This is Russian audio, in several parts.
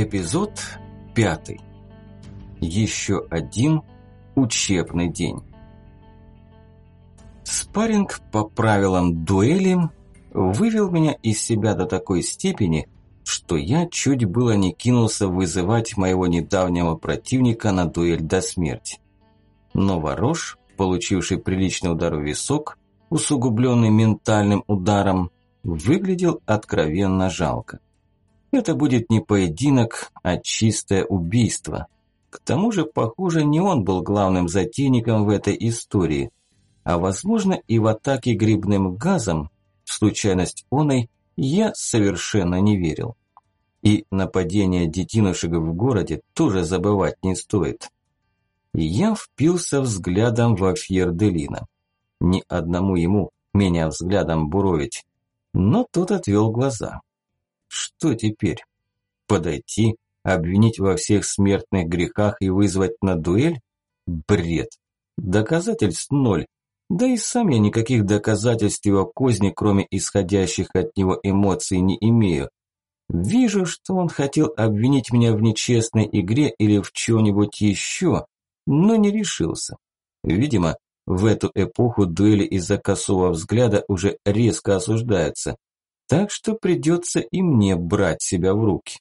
Эпизод пятый. Еще один учебный день. Спарринг по правилам дуэли вывел меня из себя до такой степени, что я чуть было не кинулся вызывать моего недавнего противника на дуэль до смерти. Но Ворош, получивший приличный удар в висок, усугубленный ментальным ударом, выглядел откровенно жалко. Это будет не поединок, а чистое убийство. К тому же, похоже, не он был главным затейником в этой истории. А возможно и в атаке грибным газом, в случайность оной, я совершенно не верил. И нападение детинушек в городе тоже забывать не стоит. Я впился взглядом во Фьерделина. Ни одному ему меня взглядом буровить. Но тот отвел глаза. Что теперь? Подойти, обвинить во всех смертных грехах и вызвать на дуэль? Бред. Доказательств ноль. Да и сам я никаких доказательств его козни, кроме исходящих от него эмоций, не имею. Вижу, что он хотел обвинить меня в нечестной игре или в чем-нибудь еще, но не решился. Видимо, в эту эпоху дуэли из-за косого взгляда уже резко осуждаются так что придется и мне брать себя в руки.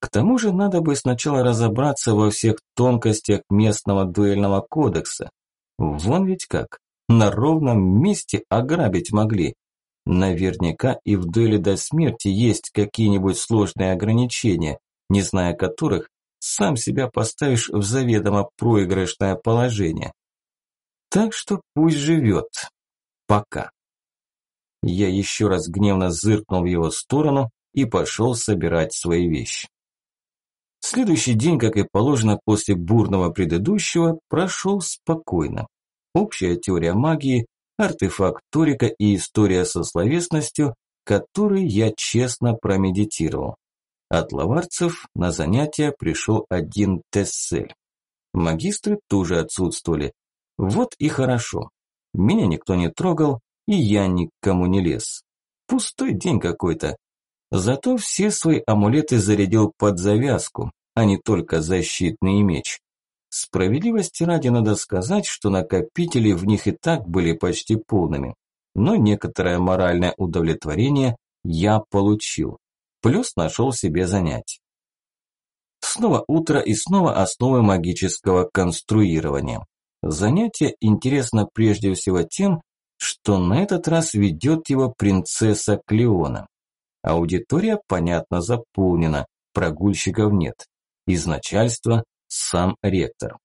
К тому же надо бы сначала разобраться во всех тонкостях местного дуэльного кодекса. Вон ведь как, на ровном месте ограбить могли. Наверняка и в дуэли до смерти есть какие-нибудь сложные ограничения, не зная которых, сам себя поставишь в заведомо проигрышное положение. Так что пусть живет. Пока. Я еще раз гневно зыркнул в его сторону и пошел собирать свои вещи. Следующий день, как и положено после бурного предыдущего, прошел спокойно. Общая теория магии, артефакторика и история со словесностью, которые я честно промедитировал. От лаварцев на занятия пришел один Тессель. Магистры тоже отсутствовали. Вот и хорошо. Меня никто не трогал, и я никому не лез. Пустой день какой-то. Зато все свои амулеты зарядил под завязку, а не только защитный меч. Справедливости ради надо сказать, что накопители в них и так были почти полными. Но некоторое моральное удовлетворение я получил. Плюс нашел себе занятие. Снова утро и снова основы магического конструирования. Занятие интересно прежде всего тем, что на этот раз ведет его принцесса Клеона. Аудитория, понятно, заполнена, прогульщиков нет. Из начальства сам ректор.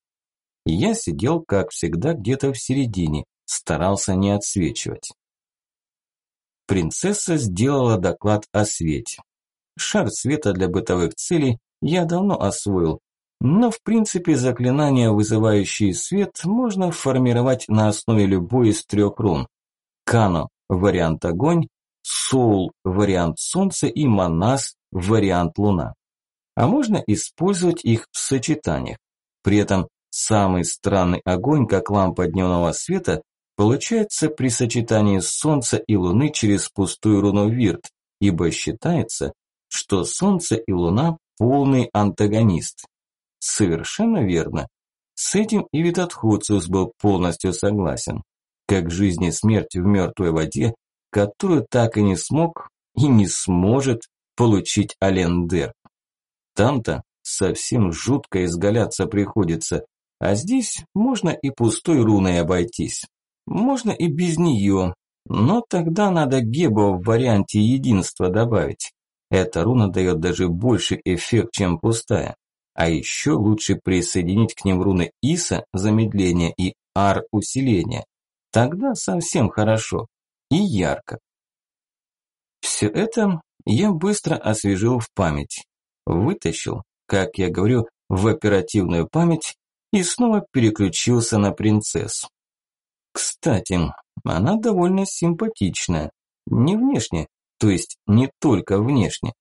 Я сидел, как всегда, где-то в середине, старался не отсвечивать. Принцесса сделала доклад о свете. Шар света для бытовых целей я давно освоил, но в принципе заклинания, вызывающие свет, можно формировать на основе любой из трех рун. Кано – вариант огонь, Соул – вариант солнце и Манас – вариант луна. А можно использовать их в сочетаниях. При этом самый странный огонь, как лампа дневного света, получается при сочетании солнца и луны через пустую руну Вирт, ибо считается, что солнце и луна – полный антагонист. Совершенно верно. С этим и Витатхуциус был полностью согласен как жизнь и смерть в мертвой воде, которую так и не смог и не сможет получить Алендер. Там-то совсем жутко изгаляться приходится, а здесь можно и пустой руной обойтись. Можно и без нее, но тогда надо Гебо в варианте единства добавить. Эта руна дает даже больше эффект, чем пустая. А еще лучше присоединить к ним руны Иса замедление и Ар усиление. Тогда совсем хорошо и ярко. Все это я быстро освежил в память. Вытащил, как я говорю, в оперативную память и снова переключился на принцессу. Кстати, она довольно симпатичная. Не внешне, то есть не только внешне.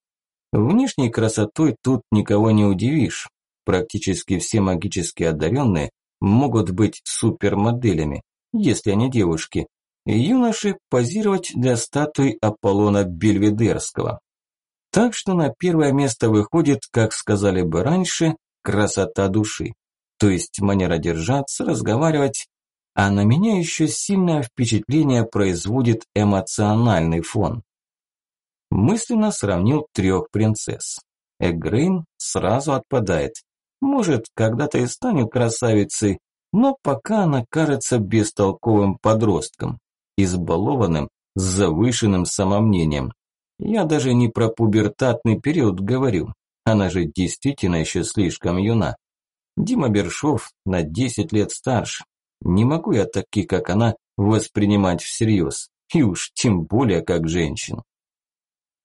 Внешней красотой тут никого не удивишь. Практически все магически одаренные могут быть супермоделями если они девушки, юноши позировать для статуи Аполлона Бельведерского. Так что на первое место выходит, как сказали бы раньше, красота души. То есть манера держаться, разговаривать, а на меня еще сильное впечатление производит эмоциональный фон. Мысленно сравнил трех принцесс. Эгрейн сразу отпадает. Может, когда-то и станет красавицей, но пока она кажется бестолковым подростком, избалованным, с завышенным самомнением. Я даже не про пубертатный период говорю, она же действительно еще слишком юна. Дима Бершов на 10 лет старше. Не могу я таких, как она, воспринимать всерьез. И уж тем более как женщин.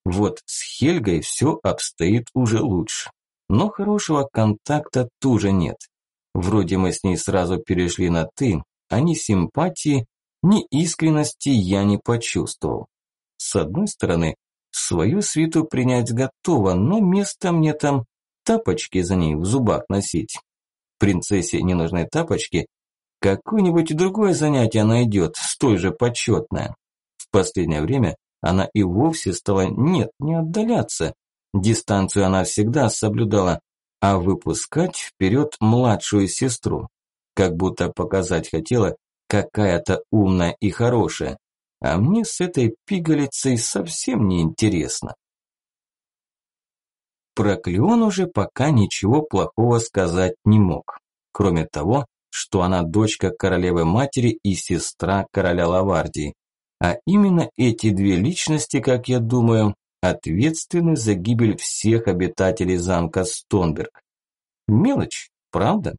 Вот с Хельгой все обстоит уже лучше. Но хорошего контакта тоже нет. Вроде мы с ней сразу перешли на «ты», а ни симпатии, ни искренности я не почувствовал. С одной стороны, свою свиту принять готова, но место мне там тапочки за ней в зубах носить. Принцессе не нужны тапочки, какое-нибудь другое занятие найдет, столь же почетное. В последнее время она и вовсе стала нет, не отдаляться. Дистанцию она всегда соблюдала, а выпускать вперед младшую сестру. Как будто показать хотела, какая-то умная и хорошая. А мне с этой пигалицей совсем не интересно. Про Клеон уже пока ничего плохого сказать не мог. Кроме того, что она дочка королевы-матери и сестра короля Лавардии. А именно эти две личности, как я думаю, ответственны за гибель всех обитателей замка Стонберг. Мелочь, правда?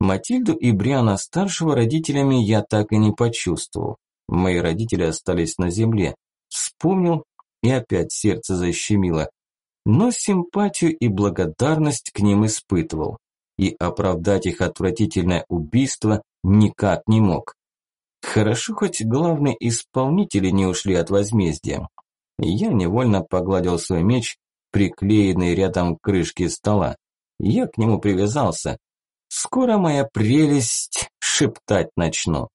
Матильду и Бриана старшего родителями я так и не почувствовал. Мои родители остались на земле. Вспомнил, и опять сердце защемило. Но симпатию и благодарность к ним испытывал. И оправдать их отвратительное убийство никак не мог. Хорошо, хоть главные исполнители не ушли от возмездия. Я невольно погладил свой меч, приклеенный рядом к крышке стола. Я к нему привязался. Скоро моя прелесть шептать начну.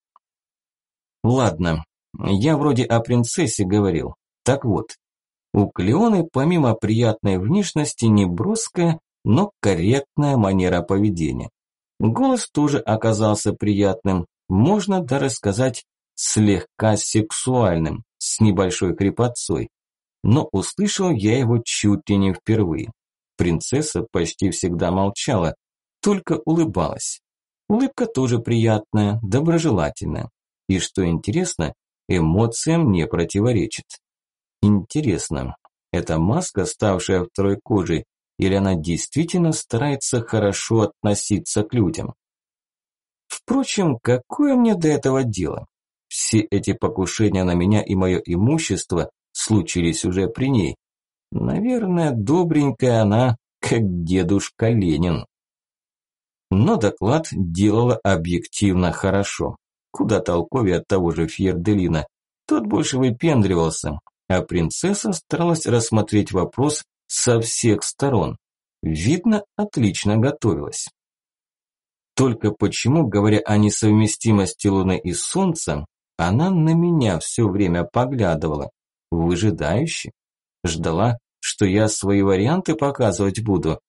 Ладно, я вроде о принцессе говорил. Так вот, у Клеоны помимо приятной внешности не броская, но корректная манера поведения. Голос тоже оказался приятным, можно даже сказать слегка сексуальным, с небольшой хрипотцой. Но услышал я его чуть ли не впервые. Принцесса почти всегда молчала, только улыбалась. Улыбка тоже приятная, доброжелательная. И что интересно, эмоциям не противоречит. Интересно, это маска, ставшая второй кожей, или она действительно старается хорошо относиться к людям? Впрочем, какое мне до этого дело? Все эти покушения на меня и мое имущество случились уже при ней. Наверное, добренькая она, как дедушка Ленин. Но доклад делала объективно хорошо. Куда толковее от того же Фьерделина. Тот больше выпендривался, а принцесса старалась рассмотреть вопрос со всех сторон. Видно, отлично готовилась. Только почему, говоря о несовместимости Луны и Солнца, она на меня все время поглядывала, выжидающе, ждала, что я свои варианты показывать буду.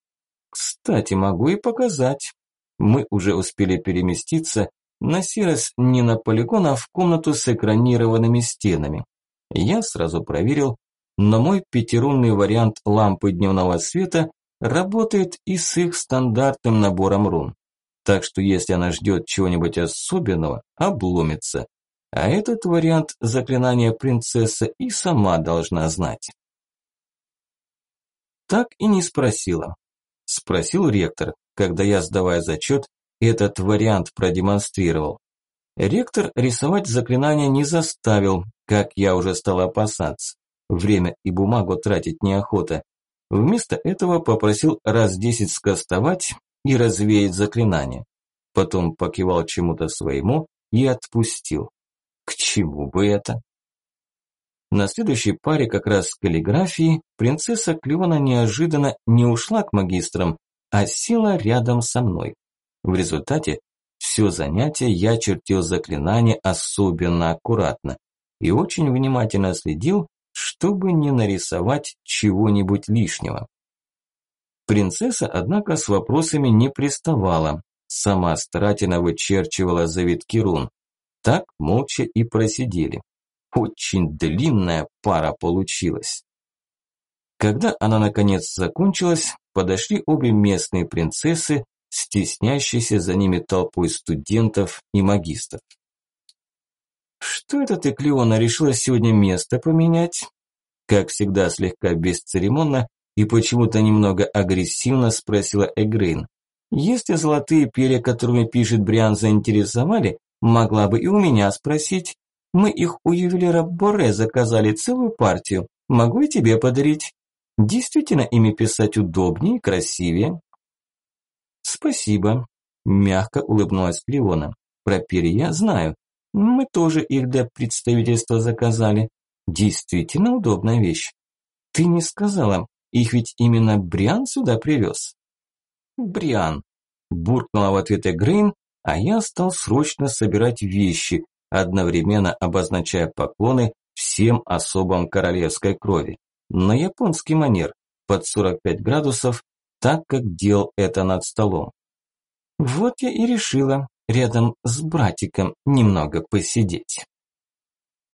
Кстати, могу и показать. Мы уже успели переместиться, на раз не на полигон, а в комнату с экранированными стенами. Я сразу проверил, но мой пятирунный вариант лампы дневного света работает и с их стандартным набором рун. Так что если она ждет чего-нибудь особенного, обломится. А этот вариант заклинания принцесса и сама должна знать. Так и не спросила. Спросил ректор, когда я, сдавая зачет, этот вариант продемонстрировал. Ректор рисовать заклинание не заставил, как я уже стал опасаться. Время и бумагу тратить неохота. Вместо этого попросил раз десять скостовать и развеять заклинание. Потом покивал чему-то своему и отпустил. К чему бы это? На следующей паре как раз каллиграфии принцесса Клеона неожиданно не ушла к магистрам, а села рядом со мной. В результате все занятие я чертил заклинание особенно аккуратно и очень внимательно следил, чтобы не нарисовать чего-нибудь лишнего. Принцесса, однако, с вопросами не приставала, сама старательно вычерчивала завитки рун. Так молча и просидели. Очень длинная пара получилась. Когда она наконец закончилась, подошли обе местные принцессы, стеснящиеся за ними толпой студентов и магистров. «Что это ты, Клеона, решила сегодня место поменять?» Как всегда, слегка бесцеремонно и почему-то немного агрессивно спросила Эгрейн. «Если золотые перья, которыми пишет Бриан, заинтересовали, могла бы и у меня спросить. Мы их у ювелира Боре заказали целую партию. Могу и тебе подарить. Действительно ими писать удобнее красивее». «Спасибо», – мягко улыбнулась Клеона. «Про перья знаю. Мы тоже их для представительства заказали. Действительно удобная вещь. Ты не сказала, их ведь именно Бриан сюда привез. Бриан. Буркнула в ответ Эгрейн, а я стал срочно собирать вещи, одновременно обозначая поклоны всем особам королевской крови. На японский манер, под 45 градусов, так как делал это над столом. Вот я и решила рядом с братиком немного посидеть.